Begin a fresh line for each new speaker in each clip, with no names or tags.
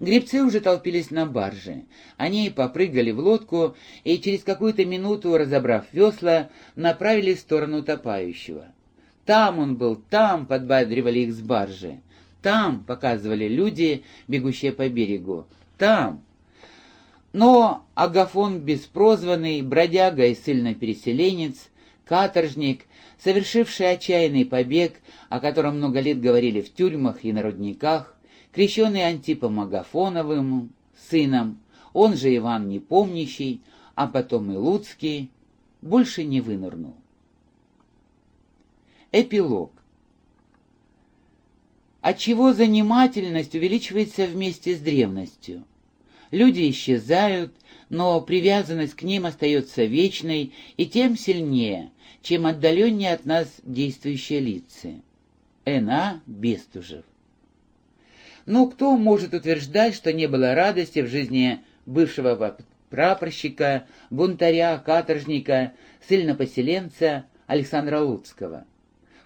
Гребцы уже толпились на барже. Они попрыгали в лодку и через какую-то минуту, разобрав весла, направились в сторону утопающего. «Там он был, там!» — подбадривали их с баржи. «Там!» — показывали люди, бегущие по берегу. «Там!» Но Агафон беспрозванный, бродяга и сильный переселенец, каторжник, совершивший отчаянный побег, о котором много лет говорили в тюрьмах и на рудниках, крещенный Антипом Агафоновым, сыном, он же Иван Непомнящий, а потом и Луцкий, больше не вынырнул. Эпилог. Отчего занимательность увеличивается вместе с древностью? Люди исчезают, но привязанность к ним остается вечной и тем сильнее, чем отдаленнее от нас действующие лица. Н.А. Бестужев. Но кто может утверждать, что не было радости в жизни бывшего прапорщика, бунтаря, каторжника, ссыльнопоселенца Александра Луцкого?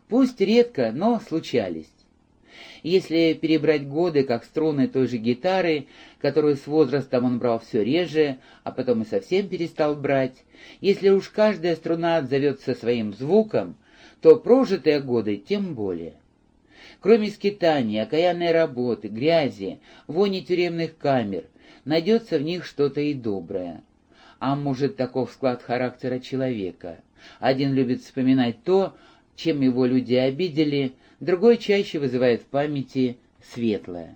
Пусть редко, но случались. Если перебрать годы, как струны той же гитары, которую с возрастом он брал все реже, а потом и совсем перестал брать, если уж каждая струна отзовется своим звуком, то прожитые годы тем более. Кроме скитаний, окаянной работы, грязи, вони тюремных камер, найдется в них что-то и доброе. А может, таков склад характера человека. Один любит вспоминать то, чем его люди обидели, другой чаще вызывает в памяти светлое.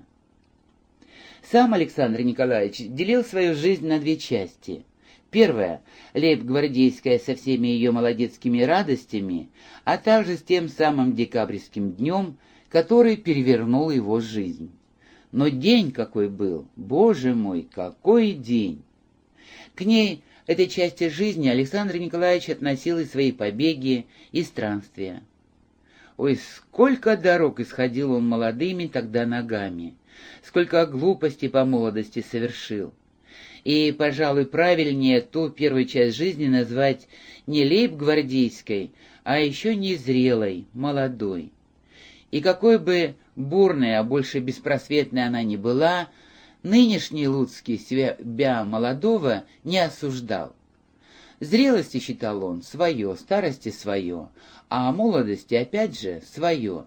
Сам Александр Николаевич делил свою жизнь на две части. Первая — лейб-гвардейская со всеми ее молодецкими радостями, а также с тем самым декабрьским днем, который перевернул его жизнь. Но день какой был, боже мой, какой день! К ней, этой части жизни, Александр Николаевич относил и свои побеги, и странствия. Ой, сколько дорог исходил он молодыми тогда ногами, сколько глупостей по молодости совершил. И, пожалуй, правильнее ту первую часть жизни назвать не лейб-гвардейской, а еще не зрелой, молодой. И какой бы бурной, а больше беспросветной она ни была, нынешний Луцкий себя молодого не осуждал. Зрелости, считал он, свое, старости свое, а молодости, опять же, свое.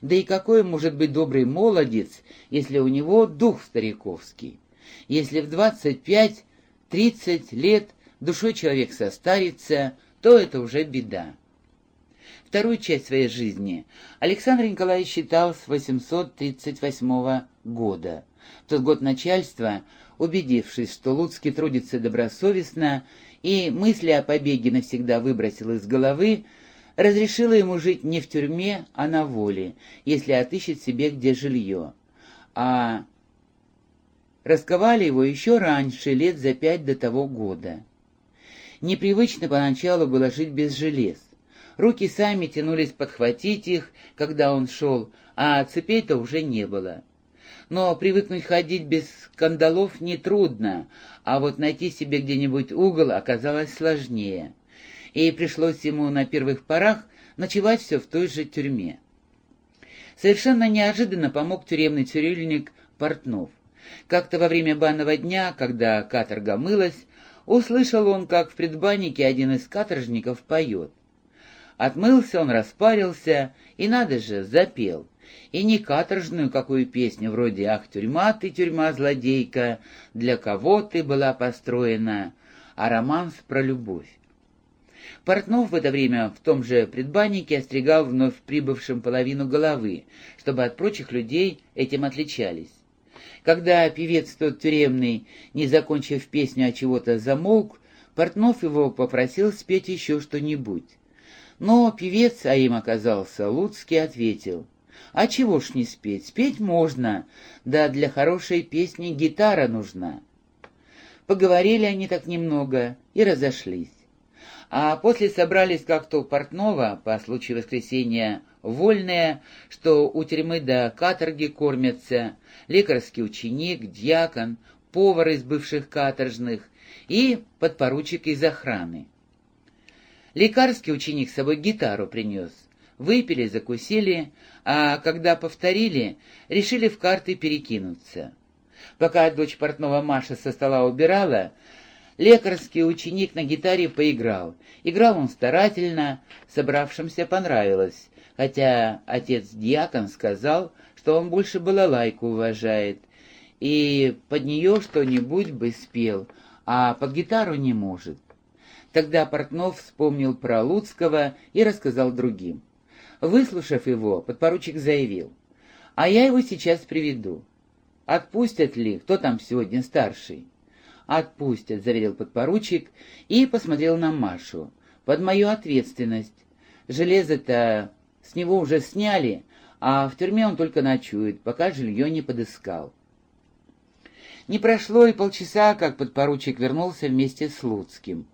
Да и какой может быть добрый молодец, если у него дух стариковский? Если в двадцать пять, тридцать лет душой человек состарится, то это уже беда. Вторую часть своей жизни Александр Николаевич считал с 838 года. В тот год начальство, убедившись, что Луцкий трудится добросовестно и мысли о побеге навсегда выбросил из головы, разрешила ему жить не в тюрьме, а на воле, если отыщет себе где жилье. А расковали его еще раньше, лет за пять до того года. Непривычно поначалу было жить без желез. Руки сами тянулись подхватить их, когда он шел, а цепей-то уже не было. Но привыкнуть ходить без кандалов нетрудно, а вот найти себе где-нибудь угол оказалось сложнее и пришлось ему на первых порах ночевать все в той же тюрьме. Совершенно неожиданно помог тюремный цирюльник Портнов. Как-то во время банного дня, когда каторга мылась, услышал он, как в предбаннике один из каторжников поет. Отмылся он, распарился и, надо же, запел. И не каторжную какую песню, вроде «Ах, тюрьма ты, тюрьма, злодейка, для кого ты была построена», а романс про любовь. Портнов в это время в том же предбаннике остригал вновь прибывшим половину головы, чтобы от прочих людей этим отличались. Когда певец тот тюремный, не закончив песню, а чего-то замолк, Портнов его попросил спеть еще что-нибудь. Но певец, а им оказался Луцкий, ответил, «А чего ж не спеть? Спеть можно, да для хорошей песни гитара нужна». Поговорили они так немного и разошлись а после собрались как-то у Портнова по случаю воскресенья вольные, что у тюрьмы до каторги кормятся, лекарский ученик, дьякон, повар из бывших каторжных и подпоручик из охраны. Лекарский ученик с собой гитару принес. Выпили, закусили, а когда повторили, решили в карты перекинуться. Пока дочь портного Маша со стола убирала, лекарский ученик на гитаре поиграл. Играл он старательно, собравшимся понравилось, хотя отец-диакон сказал, что он больше балалайку уважает, и под нее что-нибудь бы спел, а под гитару не может. Тогда Портнов вспомнил про Луцкого и рассказал другим. Выслушав его, подпоручик заявил, «А я его сейчас приведу. Отпустят ли? Кто там сегодня старший?» «Отпустят», — заверил подпоручик и посмотрел на Машу. «Под мою ответственность. Железо-то с него уже сняли, а в тюрьме он только ночует, пока жилье не подыскал». Не прошло и полчаса, как подпоручик вернулся вместе с Луцким.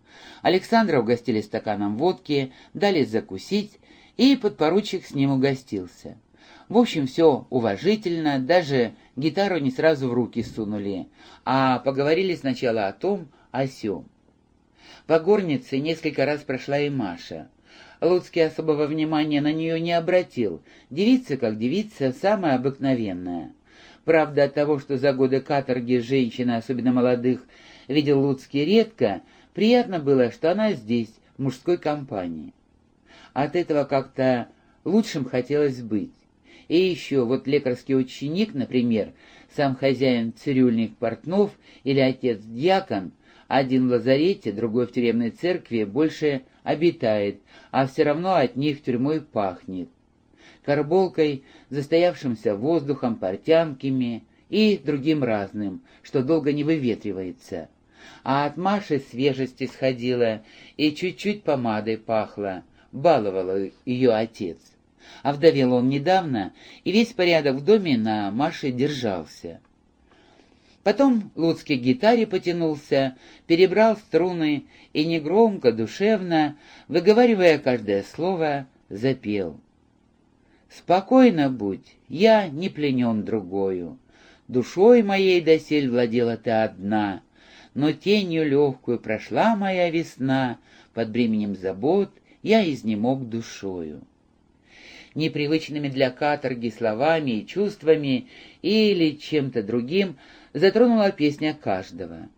Александра угостили стаканом водки, дали закусить, и подпоручик с ним угостился. В общем, все уважительно, даже гитару не сразу в руки сунули, а поговорили сначала о том, о сём. По горнице несколько раз прошла и Маша. Луцкий особого внимания на нее не обратил. Девица, как девица, самая обыкновенная. Правда, от того, что за годы каторги женщины, особенно молодых, видел Луцкий редко, приятно было, что она здесь, в мужской компании. От этого как-то лучшим хотелось быть. И еще вот лекарский ученик, например, сам хозяин цирюльник Портнов или отец-дьякон, один в лазарете, другой в тюремной церкви, больше обитает, а все равно от них тюрьмой пахнет карболкой, застоявшимся воздухом, портянками и другим разным, что долго не выветривается. А от Маши свежести сходила и чуть-чуть помадой пахло, баловал ее отец. Овдовел он недавно, и весь порядок в доме на Маше держался. Потом Луцкий к гитаре потянулся, перебрал струны и негромко, душевно, выговаривая каждое слово, запел. Спокойно будь, я не пленен другою. Душой моей досель владела ты одна, Но тенью легкую прошла моя весна, Под бременем забот я изнемог душою. Непривычными для каторги словами и чувствами или чем-то другим затронула песня каждого.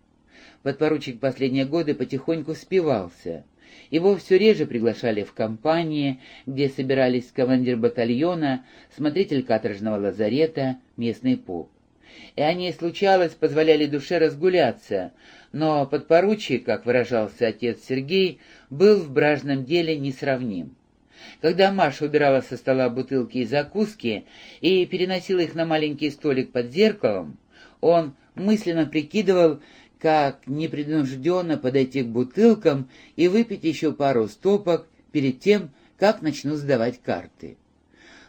Подпоручик последние годы потихоньку спивался — его все реже приглашали в компании, где собирались командир батальона, смотритель каторжного лазарета, местный поп. И они, случалось, позволяли душе разгуляться, но подпоручик, как выражался отец Сергей, был в бражном деле несравним. Когда Маша убирала со стола бутылки и закуски и переносила их на маленький столик под зеркалом, он мысленно прикидывал, как непринужденно подойти к бутылкам и выпить еще пару стопок перед тем, как начну сдавать карты.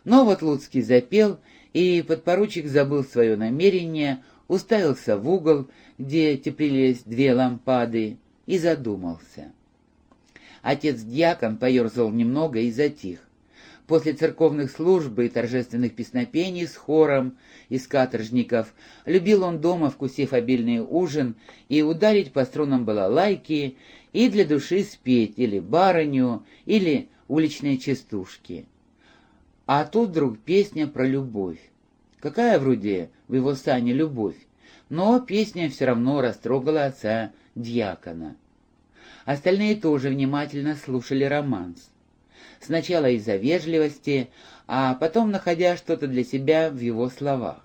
Но вот Луцкий запел, и подпоручик забыл свое намерение, уставился в угол, где теплились две лампады, и задумался. Отец-дьякон поерзал немного и затих. После церковных служб и торжественных песнопений с хором из каторжников любил он дома, вкусив обильный ужин, и ударить по струнам балалайки, и для души спеть или барыню, или уличные частушки. А тут вдруг песня про любовь. Какая вроде в его сане любовь, но песня все равно растрогала отца дьякона. Остальные тоже внимательно слушали романс сначала из-за вежливости, а потом находя что-то для себя в его словах.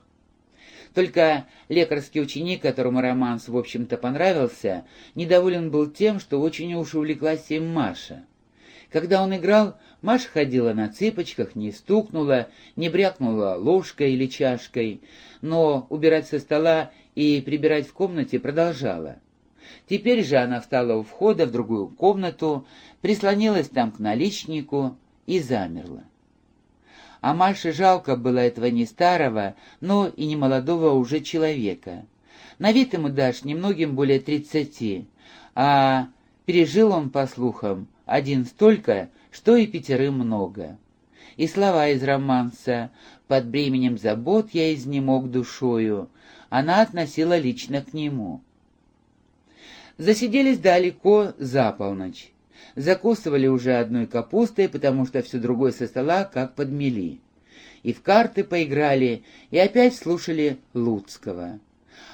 Только лекарский ученик, которому романс, в общем-то, понравился, недоволен был тем, что очень уж увлеклась им Маша. Когда он играл, Маша ходила на цыпочках, не стукнула, не брякнула ложкой или чашкой, но убирать со стола и прибирать в комнате продолжала. Теперь же она встала у входа в другую комнату, прислонилась там к наличнику и замерла. А Маше жалко было этого не старого, но и не молодого уже человека. На вид ему дашь немногим более тридцати, а пережил он, по слухам, один столько, что и пятерым много. И слова из романса «Под бременем забот я изнемог душою» она относила лично к нему. Засиделись далеко за полночь. Закусывали уже одной капустой, потому что все другое со стола как подмели. И в карты поиграли, и опять слушали Луцкого.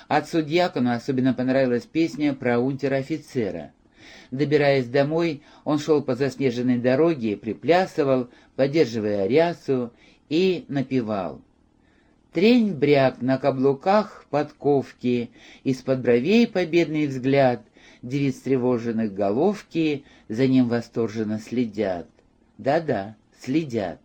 Отцу дьякону особенно понравилась песня про унтер-офицера. Добираясь домой, он шел по заснеженной дороге, приплясывал, поддерживая рясу, и напевал. Трень-бряк на каблуках подковки, Из-под бровей победный взгляд, Девиц тревоженных головки За ним восторженно следят. Да-да, следят.